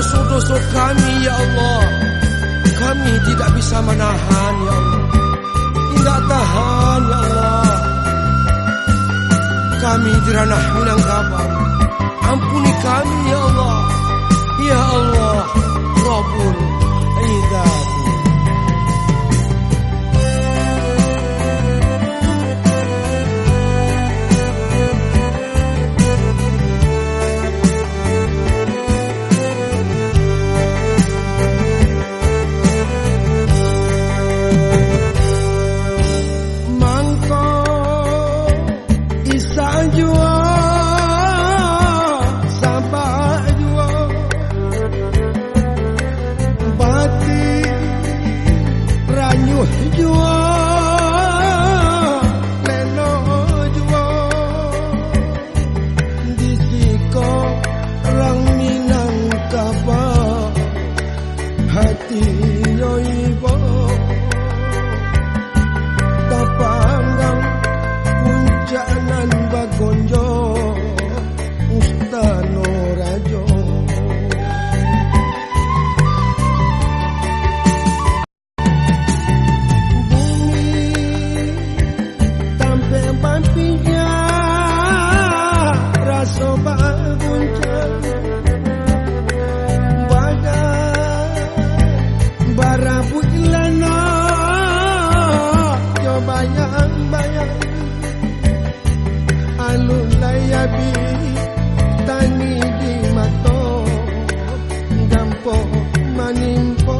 dosa-dosa kami ya Allah. Kami tidak bisa menahan ya Allah. Tidak tahan ya Allah. Kami di ranah Minangkabau Ampuni kami ya Allah. Ya Allah tani di mato gampo manimpo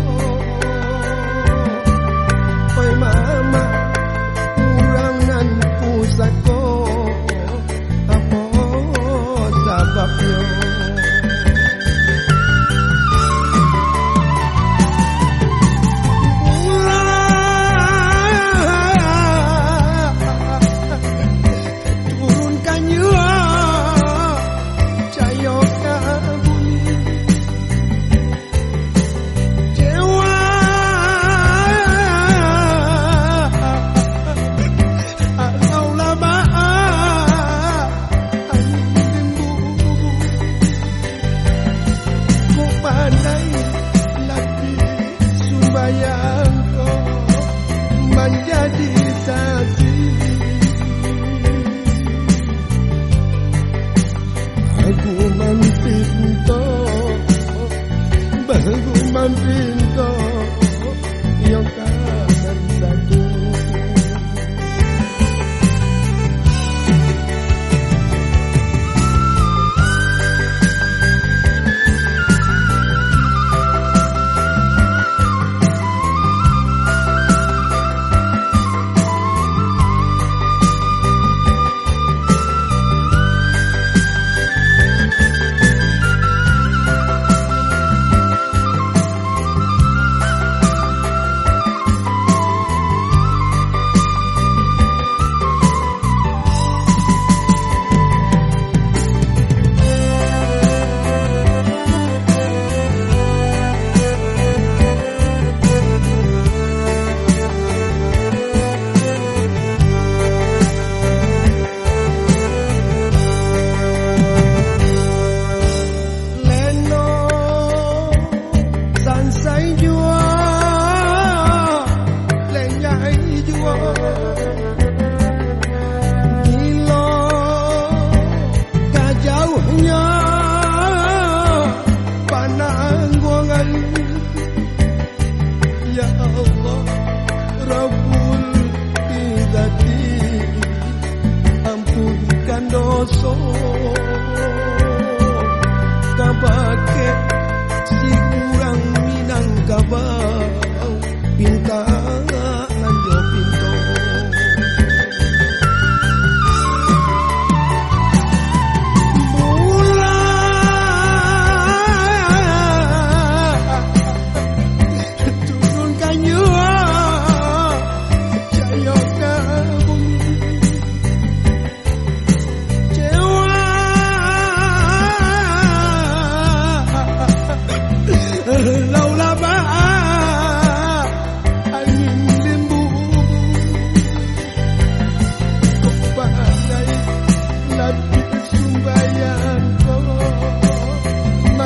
soul.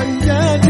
人。